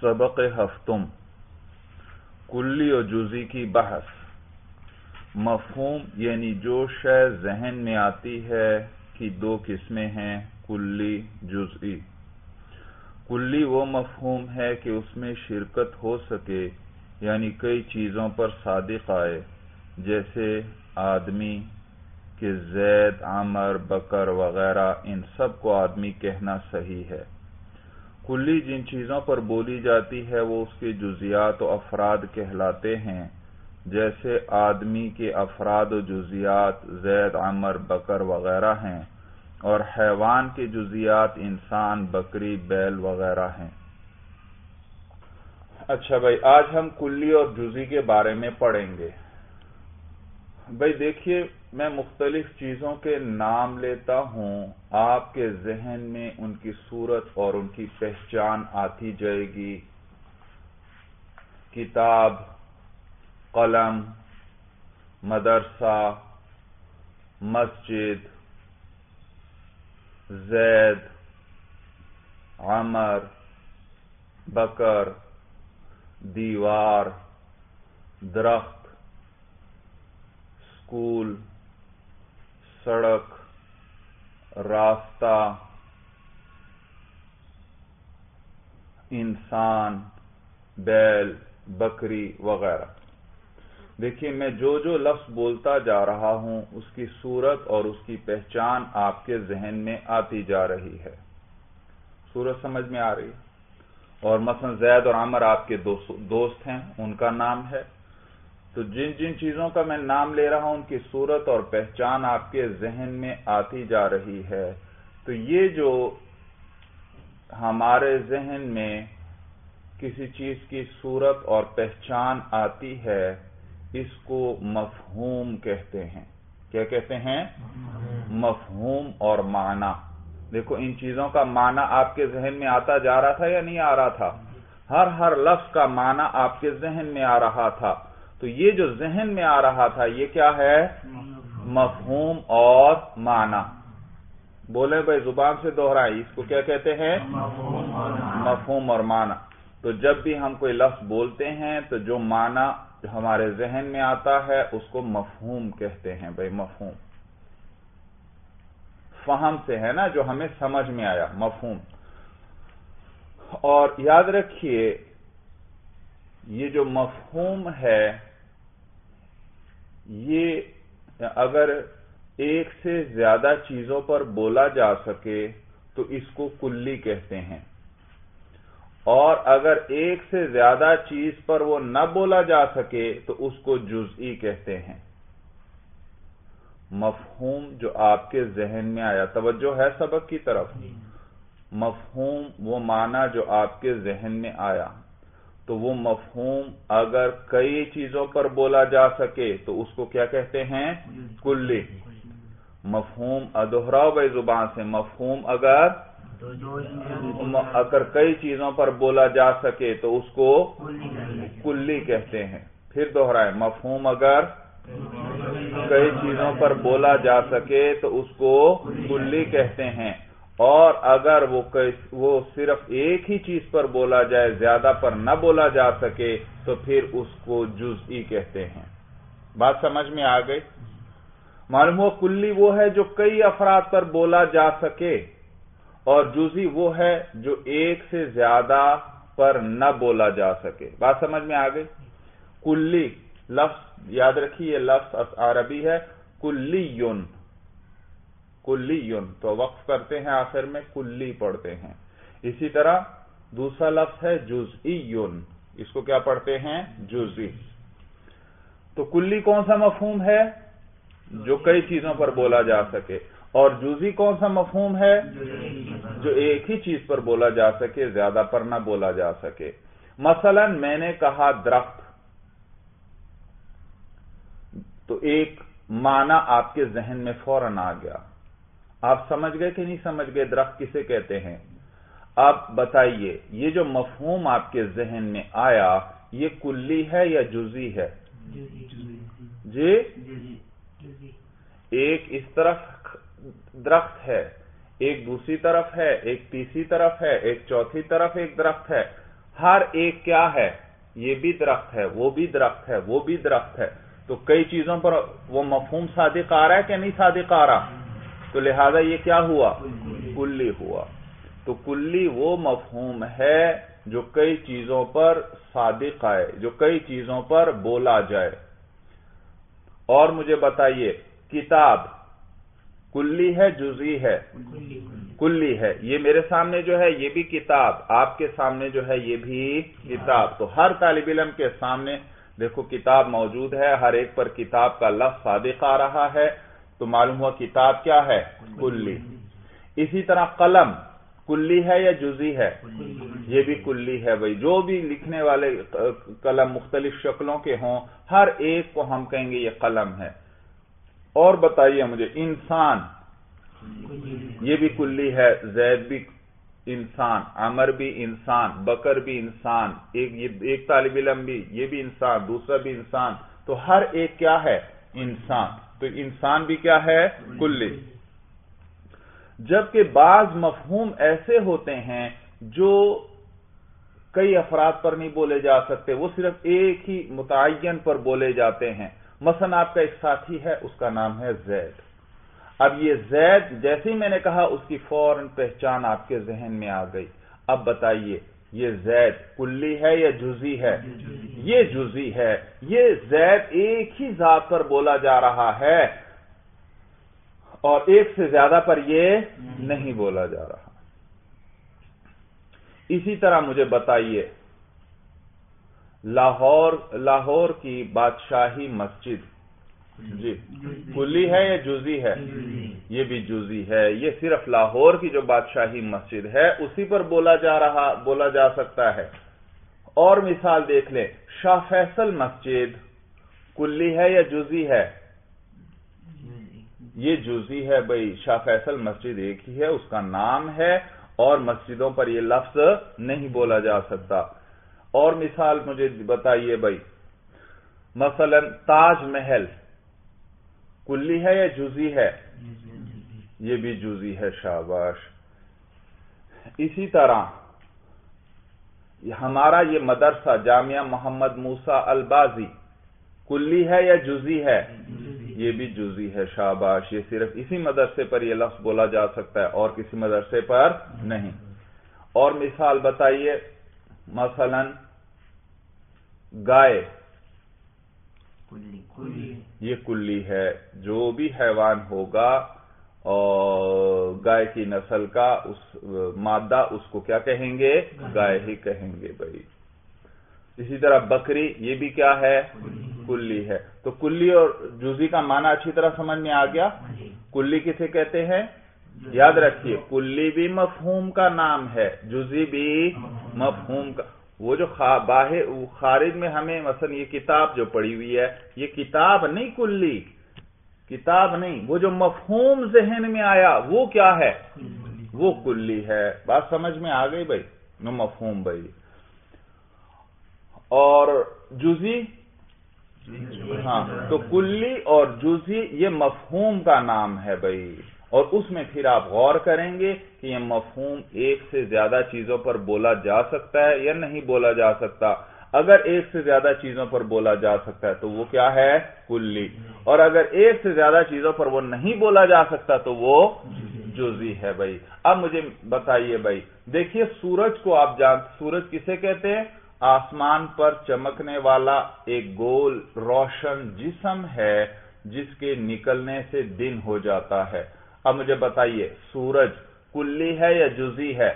سبق ہفتم، کلی و جزی کی بحث۔ مفہوم یعنی جو شے ذہن میں آتی ہے کہ دو قسمیں ہیں، کلی، جزئی۔ کلی وہ مفہوم ہے کہ اس میں شرکت ہو سکے یعنی کئی چیزوں پر صادق آئے۔ جیسے آدمی کہ زید، عمر، بکر وغیرہ، ان سب کو آدمی کہنا صحیح ہے۔ کلی جن چیزوں پر بولی جاتی ہے، وہ اس کے جزیات و افراد کہلاتے ہیں۔ جیسے آدمی کے افراد و جزیات زید، عمر، بکر وغیرہ ہیں، اور حیوان کے جزیات انسان، بکری، بیل وغیرہ ہیں۔ اچھا بھائی، آج ہم کلی اور جزی کے بارے میں پڑھیں گے۔ بھائی دیکھیے، میں مختلف چیزوں کے نام لیتا ہوں۔ آپ کے ذہن میں ان کی صورت اور ان کی پہچان آتی جائے گی۔ کتاب، قلم، مدرسہ، مسجد، زید، عمر، بکر، دیوار، درخت اسکول سڑک، راستہ، انسان، بیل، بکری وغیرہ۔ دیکھیے، میں جو جو لفظ بولتا جا رہا ہوں، اس کی صورت اور اس کی پہچان آپ کے ذہن میں آتی جا رہی ہے۔ صورت سمجھ میں آ رہی اور مثلا زید اور عمر آپ کے دوست ہیں، ان کا نام ہے۔ تو جن جن چیزوں کا میں نام لے رہا ہوں، ان کی صورت اور پہچان آپ کے ذہن میں آتی جا رہی ہے۔ تو یہ جو ہمارے ذہن میں کسی چیز کی صورت اور پہچان آتی ہے، اس کو مفہوم کہتے ہیں۔ کیا کہتے ہیں؟ مفہوم اور معنی۔ دیکھو، ان چیزوں کا معنی آپ کے ذہن میں آتا جا رہا تھا یا نہیں آ رہا تھا؟ ہر ہر لفظ کا معنی آپ کے ذہن میں آ رہا تھا۔ تو یہ جو ذہن میں آ رہا تھا، یہ کیا ہے؟ مفہوم اور معنی۔ بولے بھائی، زبان سے دوہرائی اس کو کیا کہتے ہیں؟ مفہوم اور معنی۔ تو جب بھی ہم کوئی لفظ بولتے ہیں، تو جو معنی ہمارے ذہن میں آتا ہے، اس کو مفہوم کہتے ہیں۔ بھائی، مفہوم۔ فہم سے ہے نا، جو ہمیں سمجھ میں آیا، مفہوم۔ اور یاد رکھیے یہ جو مفہوم ہے، یہ اگر ایک سے زیادہ چیزوں پر بولا جا سکے تو اس کو کلی کہتے ہیں۔ اور اگر ایک سے زیادہ چیز پر وہ نہ بولا جا سکے تو اس کو جزئی کہتے ہیں۔ مفہوم جو آپ کے ذہن میں آیا، توجہ ہے سبق کی طرف۔ مفہوم وہ معنی جو آپ کے ذہن میں آیا۔ تو وہ مفہوم اگر کئی چیزوں پر بولا جا سکے تو اس کو کیا کہتے ہیں؟ کلی۔ مفہوم ادہراؤ بھائی زبان سے۔ مفہوم اگر اگر کئی چیزوں پر بولا جا سکے تو اس کو کلی کہتے ہیں۔ پھر دوہرائے۔ مفہوم اگر کئی چیزوں پر بولا جا سکے تو اس کو کلی کہتے ہیں۔ اور اگر وہ وہ صرف ایک ہی چیز پر بولا جائے، زیادہ پر نہ بولا جا سکے، تو پھر اس کو جزئی کہتے ہیں۔ بات سمجھ میں آ گئی؟ معلوم ہو کلی وہ ہے جو کئی افراد پر بولا جا سکے، اور جزئی وہ ہے جو ایک سے زیادہ پر نہ بولا جا سکے۔ بات سمجھ میں آ گئی؟ کلی، لفظ، یاد رکھیے، لفظ عربی ہے کلی یون کلی یون تو وقف کرتے ہیں آخر میں کلی پڑھتے ہیں۔ اسی طرح دوسرا لفظ ہے جزئی یون اس کو کیا پڑھتے ہیں؟ جزئی۔ تو کلی کون سا مفہوم ہے؟ جو کئی چیزوں پر بولا جا سکے۔ اور جزئی کون سا مفہوم ہے؟ جو ایک ہی چیز پر بولا جا سکے، زیادہ پر نہ بولا جا سکے۔ مثلا میں نے کہا درخت۔ تو ایک معنی آپ کے ذہن میں فوراً آ گیا۔ آپ سمجھ گئے کہ نہیں سمجھ گئے، درخت کسے کہتے ہیں؟ اب بتائیے، یہ جو مفہوم آپ کے ذہن میں آیا، یہ کلی ہے یا جزی ہے؟ جی؟ ایک اس طرف درخت ہے، ایک دوسری طرف ہے، ایک تیسری طرف ہے، ایک چوتھی طرف ایک درخت ہے۔ ہر ایک کیا ہے؟ یہ بھی درخت ہے، وہ بھی درخت ہے، وہ بھی درخت ہے۔ تو کئی چیزوں پر وہ مفہوم صادق آ رہا ہے کہ نہیں صادق آ رہا؟ تو لہذا یہ کیا ہوا؟ کلی ہوا۔ تو کلی وہ مفہوم ہے جو کئی چیزوں پر صادق آئے، جو کئی چیزوں پر بولا جائے۔ اور مجھے بتائیے، کتاب کلی ہے جزی ہے؟ کلی ہے۔ یہ میرے سامنے جو ہے، یہ بھی کتاب۔ آپ کے سامنے جو ہے، یہ بھی کتاب۔ تو ہر طالب علم کے سامنے دیکھو، کتاب موجود ہے۔ ہر ایک پر کتاب کا لفظ صادق آ رہا ہے۔ تو معلوم ہوا کتاب کیا ہے؟ کلی۔ اسی طرح قلم کلی ہے یا جزی ہے؟ یہ بھی کلی ہے بھائی۔ جو بھی لکھنے والے قلم مختلف شکلوں کے ہوں ہر ایک کو ہم کہیں گے یہ قلم ہے۔ اور بتائیے مجھے انسان۔ یہ بھی کلی ہے زید بھی انسان عمر بھی انسان بکر بھی انسان ایک طالب علم بھی یہ بھی انسان دوسرا بھی انسان۔ تو ہر ایک کیا ہے؟ انسان۔ تو انسان بھی کیا ہے؟ کلی۔ جبکہ بعض مفہوم ایسے ہوتے ہیں جو کئی افراد پر نہیں بولے جا سکتے، وہ صرف ایک ہی متعین پر بولے جاتے ہیں۔ مثلا آپ کا ایک ساتھی ہے، اس کا نام ہے زید۔ اب یہ زید، جیسے ہی میں نے کہا، اس کی فوراً پہچان آپ کے ذہن میں آ گئی۔ اب بتائیے، یہ زید کلی ہے یا جزی ہے؟ یہ جزی ہے۔ یہ زید ایک ہی ذات پر بولا جا رہا ہے۔ اور ایک سے زیادہ پر یہ نہیں بولا جا رہا۔ اسی طرح مجھے بتائیے، لاہور لاہور کی بادشاہی مسجد۔ جی کلی ہے یا جزی ہے؟ یہ بھی جزی ہے۔ یہ صرف لاہور کی جو بادشاہی مسجد ہے، اسی پر بولا جا رہا، بولا جا سکتا ہے۔ اور مثال دیکھ لیں۔ شاہ فیصل مسجد کلی ہے یا جزی ہے؟ یہ جزی ہے بھائی، شاہ فیصل مسجد ایک ہی ہے، اس کا نام ہے اور مسجدوں پر یہ لفظ نہیں بولا جا سکتا۔ اور مثال مجھے بتائیے بھائی، مثلا تاج محل کلی ہے یا جزی ہے؟ یہ بھی جزی ہے، شاباش۔ اسی طرح ہمارا یہ مدرسہ جامعہ محمد موسا البازی کلی ہے یا جزی ہے؟ یہ بھی جزی ہے شاباش یہ صرف اسی مدرسے پر یہ لفظ بولا جا سکتا ہے اور کسی مدرسے پر نہیں۔ اور مثال بتائیے مثلا گائے۔ یہ کلی ہے جو بھی حیوان ہوگا اور گائے کی نسل کا اس مادہ اس کو کیا کہیں گے؟ گائے ہی کہیں گے بھائی۔ اسی طرح بکری، یہ بھی کیا ہے؟ کلی ہے۔ تو کلی اور جوزی کا معنی اچھی طرح سمجھ میں آ گیا؟ کلی کسے کہتے ہیں؟ یاد رکھیے، کلی بھی مفہوم کا نام ہے جزی بھی مفہوم کا۔ وہ جو باہر خارج میں ہمیں مثلا یہ کتاب جو پڑی ہوئی ہے، یہ کتاب نہیں کلی۔ کتاب نہیں، وہ جو مفہوم ذہن میں آیا، وہ کیا ہے؟ وہ کلی ہے۔ بات سمجھ میں آ گئی بھائی؟ نو مفہوم بھائی۔ اور جزی ہاں تو کلی اور جزی یہ مفہوم کا نام ہے بھائی۔ اور اس میں پھر آپ غور کریں گے کہ یہ مفہوم ایک سے زیادہ چیزوں پر بولا جا سکتا ہے یا نہیں بولا جا سکتا۔ اگر ایک سے زیادہ چیزوں پر بولا جا سکتا ہے تو وہ کیا ہے؟ کلی. اور اگر ایک سے زیادہ چیزوں پر وہ نہیں بولا جا سکتا تو وہ جزی ہے بھائی۔ اب مجھے بتائیے بھائی دیکھیے سورج کو آپ جان سورج کسے کہتے ہیں؟ آسمان پر چمکنے والا ایک گول روشن جسم ہے جس کے نکلنے سے دن ہو جاتا ہے۔ اب مجھے بتائیے سورج کلی ہے یا جزی ہے؟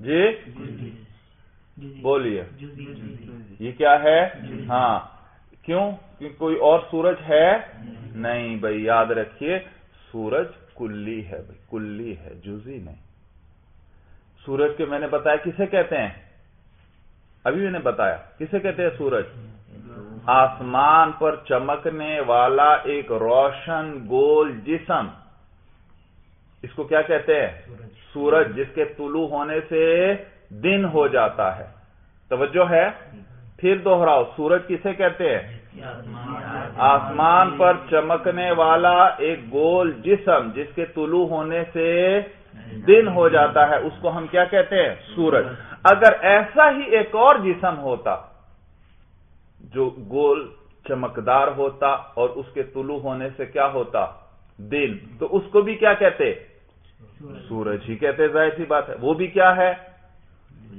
جی؟ بولیے۔ یہ کیا ہے؟ ہاں۔ کیوں؟ کوئی اور سورج ہے؟ نہیں بھائی یاد رکھیے سورج کلی ہے بھائی کلی ہے جزی نہیں۔ سورج کے میں نے بتایا کسے کہتے ہیں؟ ابھی میں نے بتایا کسے کہتے ہیں سورج؟ آسمان پر چمکنے والا ایک روشن گول جسم۔ اس کو کیا کہتے ہیں؟ سورج جس کے طلوع ہونے سے دن ہو جاتا ہے۔ توجہ ہے؟ پھر دوہراؤ، سورج کسے کہتے ہیں؟ آسمان پر چمکنے والا ایک گول جسم، جس کے طلوع ہونے سے دن ہو جاتا ہے، اس کو ہم کیا کہتے ہیں؟ سورج۔ اگر ایسا ہی ایک اور جسم ہوتا، جو گول چمکدار ہوتا اور اس کے طلوع ہونے سے کیا ہوتا؟ دن۔ تو اس کو بھی کیا کہتے؟ سورج ہی کہتے، ظاہر سی بات ہے۔ وہ بھی کیا ہے؟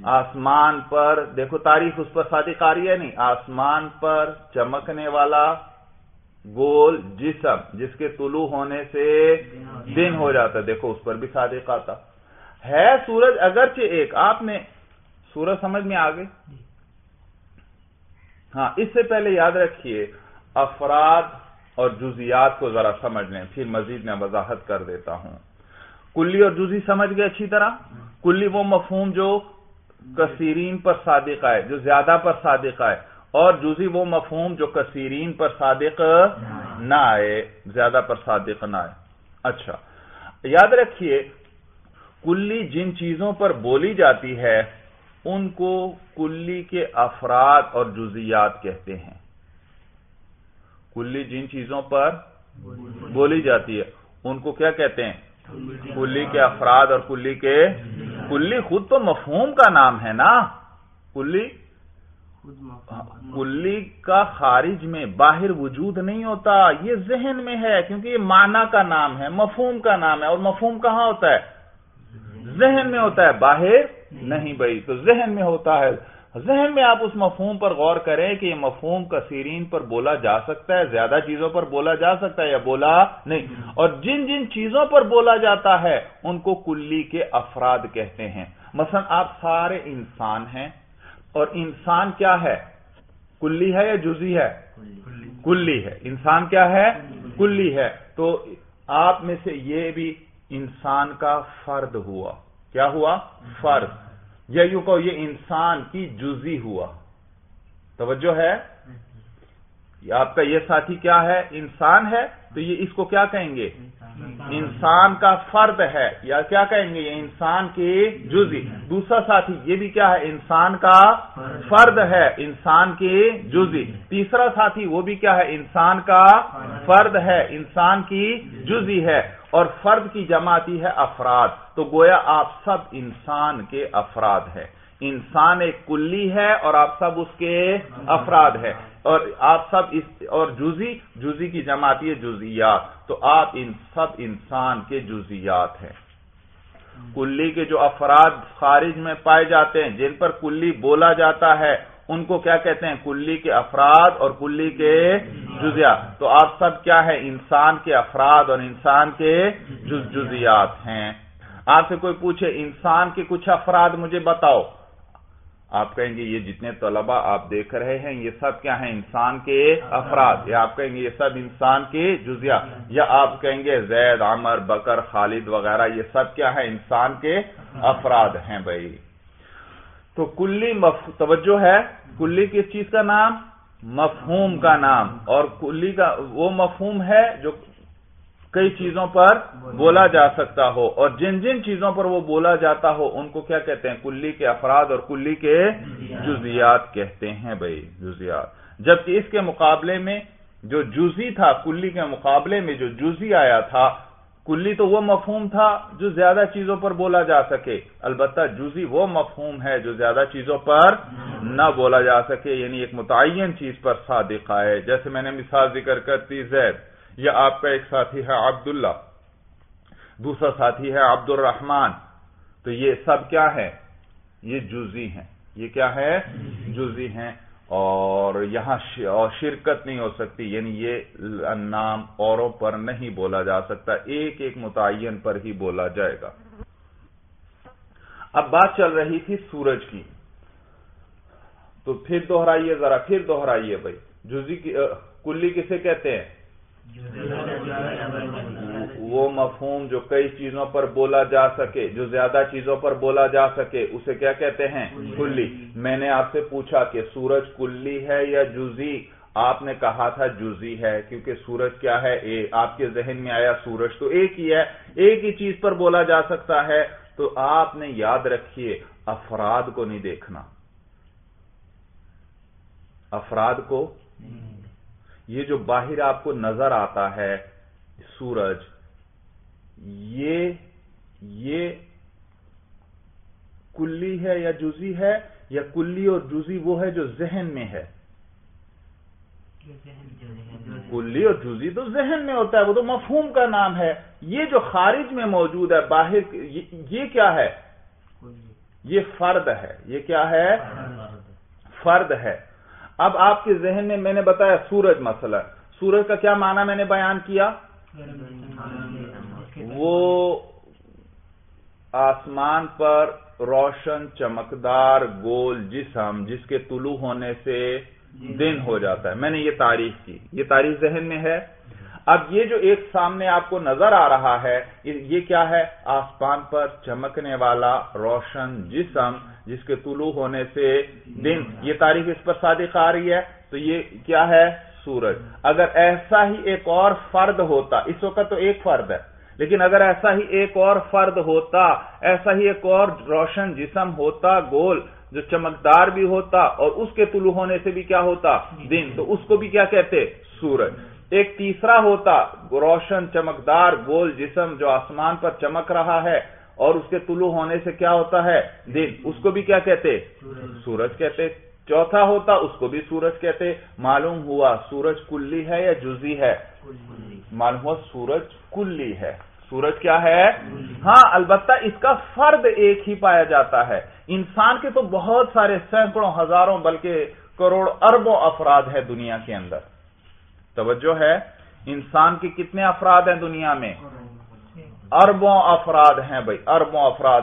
آسمان پر، دیکھو تاریخ اس پر صادق آ رہی ہے نہیں، آسمان پر چمکنے والا گول جسم، جس کے طلوع ہونے سے دن ہو جاتا دیکھو اس پر بھی صادق آتا۔ ہے سورج اگرچہ ایک، آپ نے سورج سمجھ میں آ گئی ہاں اس سے پہلے یاد رکھیے، افراد اور جزیات کو ذرا سمجھ لیں، پھر مزید میں وضاحت کر دیتا ہوں۔ کلی اور جزی سمجھ گئے اچھی طرح؟ کلی وہ مفہوم جو کثیرین پر صادق آئے، جو زیادہ پر صادق آئے، اور جزی وہ مفہوم جو کثیرین پر صادق نہ آئے، زیادہ پر صادق نہ آئے۔ اچھا یاد رکھیے، کلی جن چیزوں پر بولی جاتی ہے، ان کو کلی کے افراد اور جزیات کہتے ہیں۔ کلی جن چیزوں پر بولی جاتی ہے، ان کو کیا کہتے ہیں؟ کلی کے افراد اور کلی کے کلی خود تو مفہوم کا نام ہے نا؟ کلی؟ کلی کا خارج میں باہر وجود نہیں ہوتا یہ ذہن میں ہے کیونکہ یہ معنی کا نام ہے مفہوم کا نام ہے اور مفہوم کہاں ہوتا ہے؟ ذہن میں. ہوتا ہے باہر نہیں بھائی تو ذہن میں ہوتا ہے ذہن میں آپ اس مفہوم پر غور کریں کہ یہ مفہوم کثیرین پر بولا جا سکتا ہے، زیادہ چیزوں پر بولا جا سکتا ہے یا بولا نہیں۔ اور جن جن چیزوں پر بولا جاتا ہے، ان کو کلی کے افراد کہتے ہیں۔ مثلا آپ سارے انسان ہیں، اور انسان کیا ہے؟ کلی ہے یا جزی ہے؟ کلی ہے۔ انسان کیا ہے؟ کلی ہے۔ تو آپ میں سے یہ بھی انسان کا فرد ہوا۔ کیا ہوا؟ فرد۔ یا یوں کہو یہ انسان کی جزی ہوا۔ توجہ ہے؟ آپ کا یہ ساتھی کیا ہے؟ انسان ہے، تو یہ اس کو کیا کہیں گے؟ انسان کا فرد ہے۔ یا کیا کہیں گے؟ یہ انسان کی جزی دوسرا ساتھی یہ بھی کیا ہے؟ انسان کا فرد ہے، انسان کی جزی تیسرا ساتھی وہ بھی کیا ہے؟ انسان کا فرد ہے، انسان کی جزی ہے۔ اور فرد کی جماعتی ہے افراد۔ تو گویا آپ سب انسان کے افراد ہے انسان ایک کلی ہے اور آپ سب اس کے افراد ہے اور آپ سب اس اور جزی جزی کی جماعتی ہے جزیات تو آپ ان سب انسان کے جزیات ہیں۔ کلی کے جو افراد خارج میں پائے جاتے ہیں، جن پر کلی بولا جاتا ہے، ان کو کیا کہتے ہیں؟ کلی کے افراد اور کلی کے جزیات تو آپ سب کیا ہے انسان کے افراد اور انسان کے جز جزیات ہیں۔ آپ سے کوئی پوچھے، انسان کے کچھ افراد مجھے بتاؤ۔ آپ کہیں گے یہ جتنے طلبہ آپ دیکھ رہے ہیں، یہ سب کیا ہیں انسان کے افراد؟ یا آپ کہیں گے یہ سب انسان کے جزیا یا آپ کہیں گے زید، عمر، بکر، خالد وغیرہ، یہ سب کیا ہے انسان کے افراد ہیں بھائی؟ تو کلی مف... توجہ ہے، کلی کس چیز کا نام؟ مفہوم کا نام، اور کلی کا وہ مفہوم ہے جو کئی چیزوں پر بولا جا سکتا ہو اور جن جن چیزوں پر وہ بولا جاتا ہو ان کو کیا کہتے ہیں؟ کلی کے افراد اور کلی کے جزیات۔ کہتے ہیں بھائی جزیات۔ جبکہ اس کے مقابلے میں جو جزی تھا کلی کے مقابلے میں جو جزی آیا تھا کلی تو وہ مفہوم تھا جو زیادہ چیزوں پر بولا جا سکے۔ البتہ جزی وہ مفہوم ہے جو زیادہ چیزوں پر نہ بولا جا سکے یعنی ایک متعین چیز پر صادق آئے جیسے میں نے مثال ذکر کرتی زید۔ یا آپ کا ایک ساتھی ہے عبداللہ، دوسرا ساتھی ہے عبد الرحمان تو یہ سب کیا ہے یہ جزی ہیں۔ یہ کیا ہے جزی ہیں۔ اور یہاں شرکت نہیں ہو سکتی یعنی یہ نام اوروں پر نہیں بولا جا سکتا، ایک ایک متعین پر ہی بولا جائے گا۔ اب بات چل رہی تھی سورج کی۔ تو پھر دوہرائیے ذرا، پھر دوہرائیے بھائی۔ جزی کی کلی کسے کہتے ہیں؟ وہ مفہوم جو کئی چیزوں پر بولا جا سکے، جو زیادہ چیزوں پر بولا جا سکے، اسے کیا کہتے ہیں؟ کلی۔ میں نے آپ سے پوچھا کہ سورج کلی ہے یا جزی؟ آپ نے کہا تھا جزی ہے، کیونکہ سورج کیا ہے؟ آپ کے ذہن میں آیا سورج تو ایک ہی ہے، ایک ہی چیز پر بولا جا سکتا ہے۔ تو آپ نے یاد رکھیے، افراد کو نہیں دیکھنا۔ افراد کو یہ جو باہر آپ کو نظر آتا ہے سورج یہ یہ کلی ہے یا جزی ہے یا کلی اور جزی وہ ہے جو ذہن میں ہے؟ کلی اور جزی تو ذہن میں ہوتا ہے وہ تو مفہوم کا نام ہے۔ یہ جو خارج میں موجود ہے باہر یہ کیا ہے؟ یہ فرد ہے۔ یہ کیا ہے؟ فرد ہے۔ اب آپ کے ذہن میں میں نے بتایا سورج مسئلہ سورج کا کیا معنی میں نے بیان کیا؟ وہ آسمان پر روشن، چمکدار، گول جسم، جس کے طلوع ہونے سے دن ہو جاتا ہے۔ میں نے یہ تعریف کی۔ یہ تعریف ذہن میں ہے۔ اب یہ جو ایک سامنے آپ کو نظر آ رہا ہے، یہ کیا ہے؟ آسمان پر چمکنے والا، روشن جسم جس کے طلوع ہونے سے دن، یہ تاریخ اس پر صادق آ رہی ہے، تو یہ کیا ہے؟ سورج۔ اگر ایسا ہی ایک اور فرد ہوتا، اس وقت تو ایک فرد ہے، لیکن اگر ایسا ہی ایک اور فرد ہوتا، ایسا ہی ایک اور روشن جسم ہوتا، گول جو چمکدار بھی ہوتا، اور اس کے طلوع ہونے سے بھی کیا ہوتا؟ دن۔ تو اس کو بھی کیا کہتے؟ سورج۔ ایک تیسرا ہوتا، روشن، چمکدار، گول جسم جو آسمان پر چمک رہا ہے اور اس کے طلوع ہونے سے کیا ہوتا ہے؟ دن اس کو بھی کیا کہتے؟ سورج۔ کہتے۔ چوتھا ہوتا اس کو بھی سورج کہتے۔ معلوم ہوا سورج کلی ہے یا جزی ہے؟ معلوم ہوا سورج کلی ہے۔ سورج کیا ہے؟ ہاں البتہ اس کا فرد ایک ہی پایا جاتا ہے۔ انسان کے تو بہت سارے سینکڑوں ہزاروں بلکہ کروڑ اربوں افراد ہے دنیا کے اندر۔ توجہ ہے؟ انسان کے کتنے افراد ہیں دنیا میں؟ اربوں افراد ہیں بھائی، اربوں افراد۔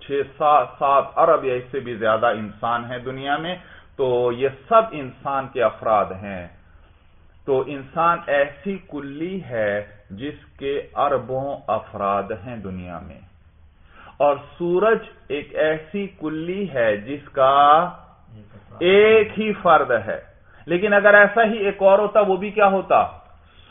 چھ سات سات ارب یا اس سے بھی زیادہ انسان ہیں دنیا میں، تو یہ سب انسان کے افراد ہیں۔ تو انسان ایسی کلی ہے جس کے اربوں افراد ہیں دنیا میں۔ اور سورج ایک ایسی کلی ہے جس کا ایک ہی فرد ہے۔ لیکن اگر ایسا ہی ایک اور ہوتا، وہ بھی کیا ہوتا؟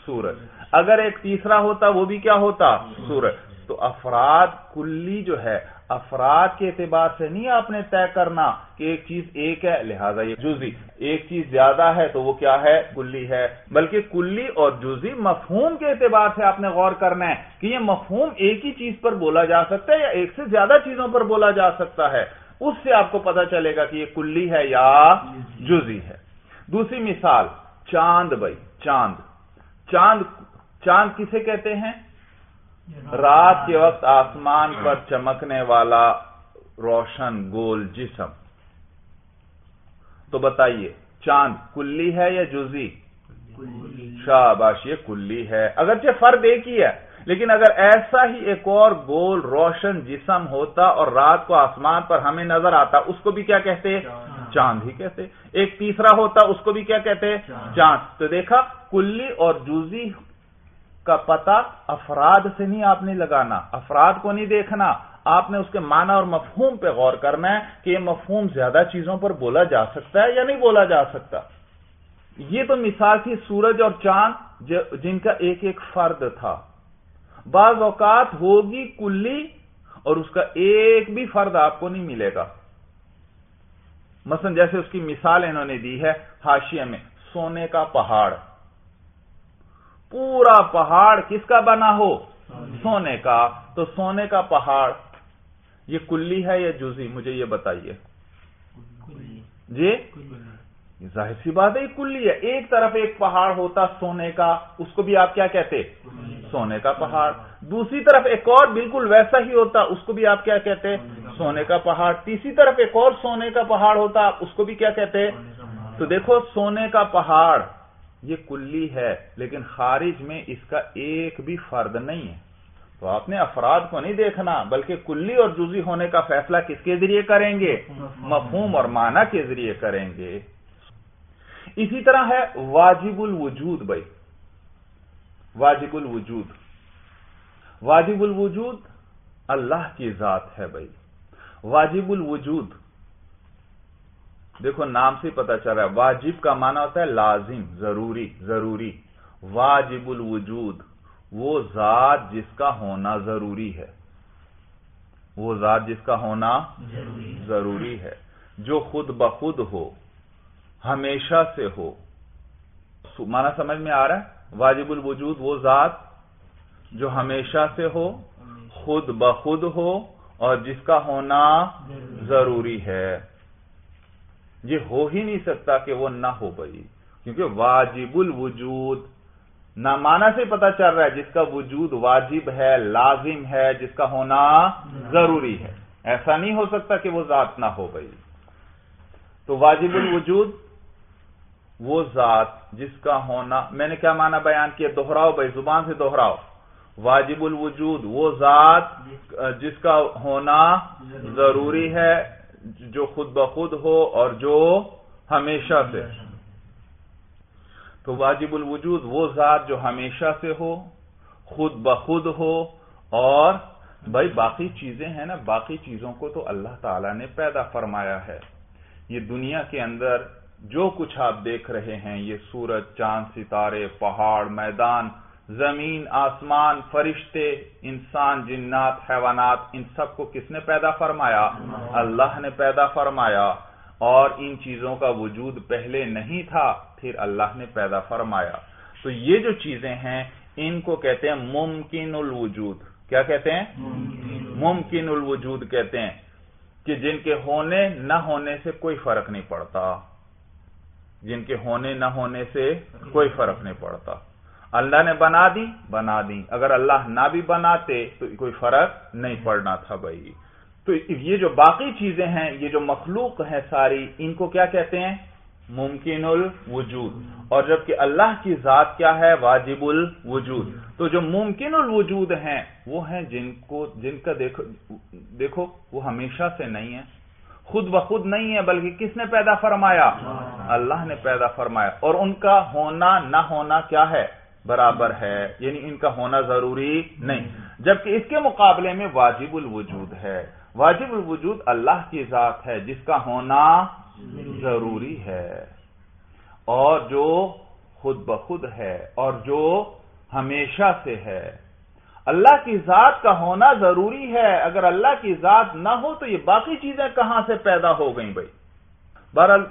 سورج۔ اگر ایک تیسرا ہوتا، وہ بھی کیا ہوتا؟ سورج تو افراد کلی جو ہے، افراد کے اعتبار سے نہیں آپ نے طے کرنا کہ ایک چیز ایک ہے، لہذا یہ جزی ایک چیز زیادہ ہے تو وہ کیا ہے؟ کلی ہے۔ بلکہ کلی اور جزی مفہوم کے اعتبار سے آپ نے غور کرنا ہے کہ یہ مفہوم ایک ہی چیز پر بولا جا سکتا ہے یا ایک سے زیادہ چیزوں پر بولا جا سکتا ہے۔ اس سے آپ کو پتا چلے گا کہ یہ کلی ہے یا جزی ہے۔ دوسری مثال، چاند بھائی، چاند۔ چاند چاند کسے کہتے ہیں؟ رات کے وقت آسمان پر چمکنے والا روشن گول جسم۔ تو بتائیے چاند کلی ہے یا جزی شاباش یہ کلی ہے۔ اگرچہ فرد ایک ہی ہے لیکن اگر ایسا ہی ایک اور گول روشن جسم ہوتا اور رات کو آسمان پر ہمیں نظر آتا اس کو بھی کیا کہتے؟ چاند۔ ہی کہتے۔ ایک تیسرا ہوتا اس کو بھی کیا کہتے؟ چاند۔ تو دیکھا کلی اور جوزی کا پتا افراد سے نہیں آپ نے لگانا، افراد کو نہیں دیکھنا۔ آپ نے اس کے معنی اور مفہوم پہ غور کرنا ہے کہ یہ مفہوم زیادہ چیزوں پر بولا جا سکتا ہے یا نہیں بولا جا سکتا۔ یہ تو مثال تھی سورج اور چاند جن کا ایک ایک فرد تھا۔ بعض اوقات ہوگی کلی اور اس کا ایک بھی فرد آپ کو نہیں ملے گا۔ مثلا جیسے اس کی مثال انہوں نے دی ہے ہاشیے میں، سونے کا پہاڑ۔ پورا پہاڑ کس کا بنا ہو؟ سونے کا۔ تو سونے کا پہاڑ یہ کلی ہے یا جزی مجھے یہ بتائیے۔ جی؟ ظاہر سی بات ہے یہ کلی ہے۔ ایک طرف ایک پہاڑ ہوتا سونے کا اس کو بھی آپ کیا کہتے؟ سونے کا پہاڑ۔ دوسری طرف ایک اور بالکل ویسا ہی ہوتا اس کو بھی آپ کیا کہتے؟ سونے کا پہاڑ۔ تیسری طرف ایک اور سونے کا پہاڑ ہوتا اس کو بھی کیا کہتے؟ تو دیکھو سونے کا پہاڑ۔ یہ کلی ہے، لیکن خارج میں اس کا ایک بھی فرد نہیں ہے۔ تو آپ نے افراد کو نہیں دیکھنا، بلکہ کلی اور جزی ہونے کا فیصلہ کس کے ذریعے کریں گے؟ مفہوم اور معنی کے ذریعے کریں گے۔ اسی طرح ہے واجب الوجود بھائی۔ واجب الوجود۔ واجب الوجود اللہ کی ذات ہے بھائی۔ واجب الوجود۔ دیکھو نام سے پتا چل رہا ہے۔ واجب کا معنی ہوتا ہے لازم ضروری ضروری۔ واجب الوجود وہ ذات جس کا ہونا ضروری ہے۔ وہ ذات جس کا ہونا ضروری ہے۔ جو خود بخود ہو ہمیشہ سے ہو۔ مانا سمجھ میں آ رہا ہے؟ واجب الوجود وہ ذات جو ہمیشہ سے ہو خود بخود ہو اور جس کا ہونا ضروری ہے۔ یہ ہو ہی نہیں سکتا کہ وہ نہ ہو بھائی کیونکہ واجب الوجود نہ مانا سے پتا چل رہا ہے جس کا وجود واجب ہے، لازم ہے، جس کا ہونا ضروری ہے۔ ایسا نہیں ہو سکتا کہ وہ ذات نہ ہو بھائی تو واجب الوجود، وہ ذات جس کا ہونا، میں نے کیا مانا بیان کیا؟ دوہراؤ بھائی، زبان سے دوہراؤ۔ واجب الوجود، وہ ذات جس کا ہونا ضروری ہے جو خود بخود ہو اور جو ہمیشہ سے۔ تو واجب الوجود وہ ذات جو ہمیشہ سے ہو، خود بخود ہو اور بھائی باقی چیزیں ہیں نا، باقی چیزوں کو تو اللہ تعالی نے پیدا فرمایا ہے۔ یہ دنیا کے اندر جو کچھ آپ دیکھ رہے ہیں، یہ سورج، چاند، ستارے، پہاڑ، میدان زمین، آسمان، فرشتے، انسان، جنات، حیوانات، ان سب کو کس نے پیدا فرمایا؟ اللہ نے پیدا فرمایا۔ اور ان چیزوں کا وجود پہلے نہیں تھا، پھر اللہ نے پیدا فرمایا۔ تو یہ جو چیزیں ہیں، ان کو کہتے ہیں ممکن الوجود۔ کیا کہتے ہیں؟ ممکن الوجود کہتے ہیں کہ جن کے ہونے نہ ہونے سے کوئی فرق نہیں پڑتا۔ جن کے ہونے نہ ہونے سے کوئی فرق نہیں پڑتا۔ اللہ نے بنا دی بنا دی۔ اگر اللہ نہ بھی بناتے تو کوئی فرق نہیں پڑنا تھا بھائی۔ تو یہ جو باقی چیزیں ہیں یہ جو مخلوق ہیں ساری ان کو کیا کہتے ہیں؟ ممکن الوجود۔ اور جبکہ اللہ کی ذات کیا ہے؟ واجب الوجود۔ تو جو ممکن الوجود ہیں وہ ہیں جن کو جن کا دیکھو دیکھو وہ ہمیشہ سے نہیں ہے خود بخود نہیں ہے بلکہ کس نے پیدا فرمایا؟ اللہ نے پیدا فرمایا۔ اور ان کا ہونا نہ ہونا کیا ہے؟ برابر ہے یعنی ان کا ہونا ضروری نہیں۔ جبکہ اس کے مقابلے میں واجب الوجود ہے۔ واجب الوجود اللہ کی ذات ہے، جس کا ہونا ضروری ہے۔ اور جو خود بخود ہے، اور جو ہمیشہ سے ہے۔ اللہ کی ذات کا ہونا ضروری ہے۔ اگر اللہ کی ذات نہ ہو تو یہ باقی چیزیں کہاں سے پیدا ہو گئیں بھائی؟ بہرحال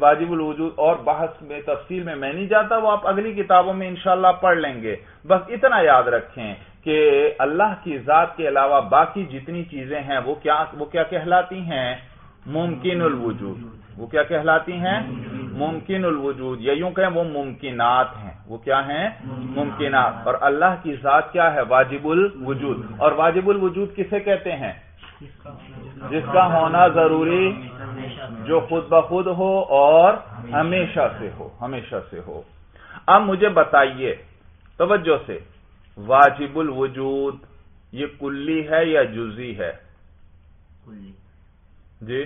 واجب الوجود اور بحث میں تفصیل میں میں نہیں جاتا، وہ آپ اگلی کتابوں میں انشاءاللہ پڑھ لیں گے۔ بس اتنا یاد رکھیں کہ اللہ کی ذات کے علاوہ باقی جتنی چیزیں ہیں، وہ کیا وہ کیا کہلاتی ہیں؟ ممکن الوجود۔ وہ کیا کہلاتی ہیں؟ ممکن الوجود۔ یا یوں کہیں وہ ممکنات ہیں۔ وہ کیا ہیں؟ ممکنات۔ اور اللہ کی ذات کیا ہے؟ واجب الوجود۔ اور واجب الوجود کسے کہتے ہیں؟ جس کا ہونا ضروری جو خود بخود ہو اور ہمیشہ سے ہو ہمیشہ سے ہو۔ اب مجھے بتائیے توجہ سے واجب الوجود یہ کلی ہے یا جزی ہے۔ جی۔